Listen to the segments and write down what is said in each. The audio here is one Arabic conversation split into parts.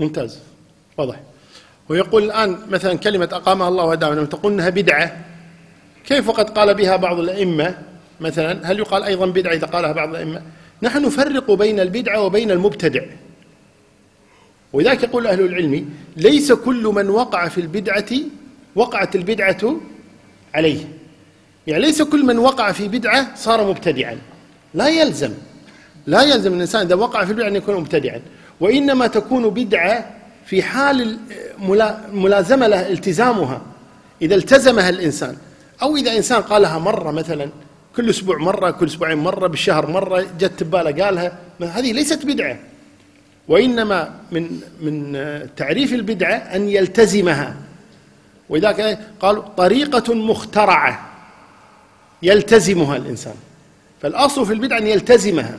ممتاز. واضح. ويقول الآن مثلا كلمة أقامها الله وأدامها لما تقول أنها بدعة كيف وقد قال بها بعض الأئمة؟ مثلا هل يقال أيضا بدعة إذا قالها بعض الأئمة؟ نحن نفرق بين البدعة وبين المبتدع. ولذلك يقول أهل العلم ليس كل من وقع في البدعة وقعت البدعة عليه. يعني ليس كل من وقع في بدعة صار مبتدعا. لا يلزم. لا يلزم الإنسان إذا وقع في البدعة أن يكون مبتدعا. وإنما تكون بدعة في حال الملازمة له التزامها. إذا التزمها الإنسان. أو إذا إنسان قالها مرة مثلا كل أسبوع مرة كل أسبوعين مرة بالشهر مرة جت باله قالها هذه ليست بدعة. وإنما من من تعريف البدعة أن يلتزمها. ولذلك قالوا طريقة مخترعة. يلتزمها الإنسان. فالأصل في البدعة أن يلتزمها.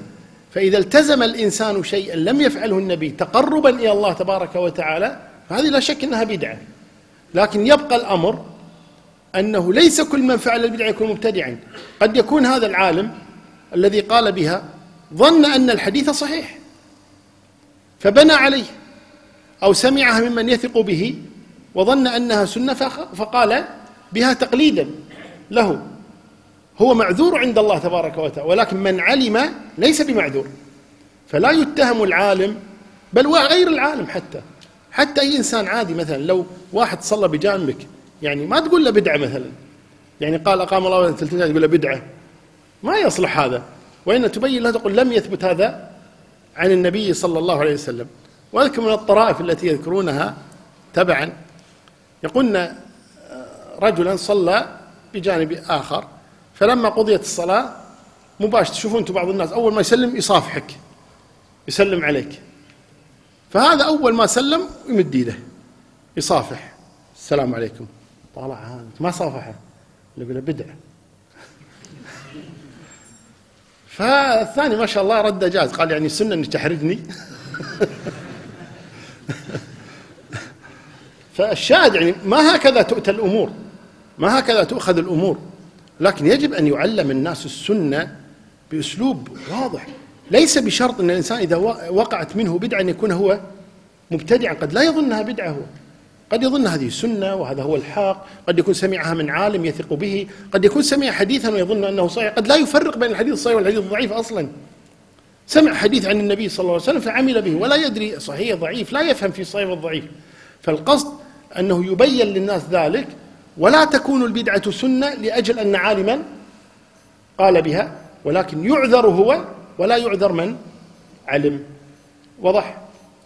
فإذا التزم الإنسان شيئا لم يفعله النبي تقربا إلى الله تبارك وتعالى فهذه لا شك أنها بدعة. لكن يبقى الأمر أنه ليس كل من فعل البدعة يكون مبتدعا. قد يكون هذا العالم الذي قال بها ظن أن الحديث صحيح. فبنى عليه أو سمعها ممن يثق به وظن أنها سنة فقال بها تقليدا له. هو معذور عند الله تبارك وتعالى ولكن من علم ليس بمعذور. فلا يتهم العالم بل وغير العالم حتى. حتى أي إنسان عادي مثلا لو واحد صلى بجانبك يعني ما تقول له بدعة مثلا. يعني قال أقام الله تلتزم تقول له بدعة. ما يصلح هذا. وإن تبين له تقول لم يثبت هذا عن النبي صلى الله عليه وسلم. وذلك من الطرائف التي يذكرونها تبعا. يقولون رجلا صلى بجانب آخر. فلما قضيت الصلاة مباشرة تشوفون أنتم بعض الناس أول ما يسلم يصافحك يسلم عليك. فهذا أول ما سلم يمد يده يصافح. السلام عليكم. طالع هذا ما صافحه؟ يقول بدعة. فالثاني ما شاء الله رد جاز. قال يعني السنة أنك تحرجني فالشاهد يعني ما هكذا تؤتى الأمور ما هكذا تؤخذ الأمور. لكن يجب أن يعلم الناس السنة بأسلوب واضح. ليس بشرط أن الإنسان إذا وقعت منه بدعة أن يكون هو مبتدعا. قد لا يظنها بدعة هو. قد يظن هذه سنة وهذا هو الحق. قد يكون سمعها من عالم يثق به. قد يكون سمع حديثا ويظن أنه صحيح. قد لا يفرق بين الحديث الصحيح والحديث الضعيف أصلا. سمع حديث عن النبي صلى الله عليه وسلم فعمل به ولا يدري صحيح ضعيف لا يفهم في الصحيح والضعيف. فالقصد أنه يبين للناس ذلك ولا تكون البدعة سنة لأجل أن عالما قال بها ولكن يعذر هو ولا يعذر من؟ علم. وضح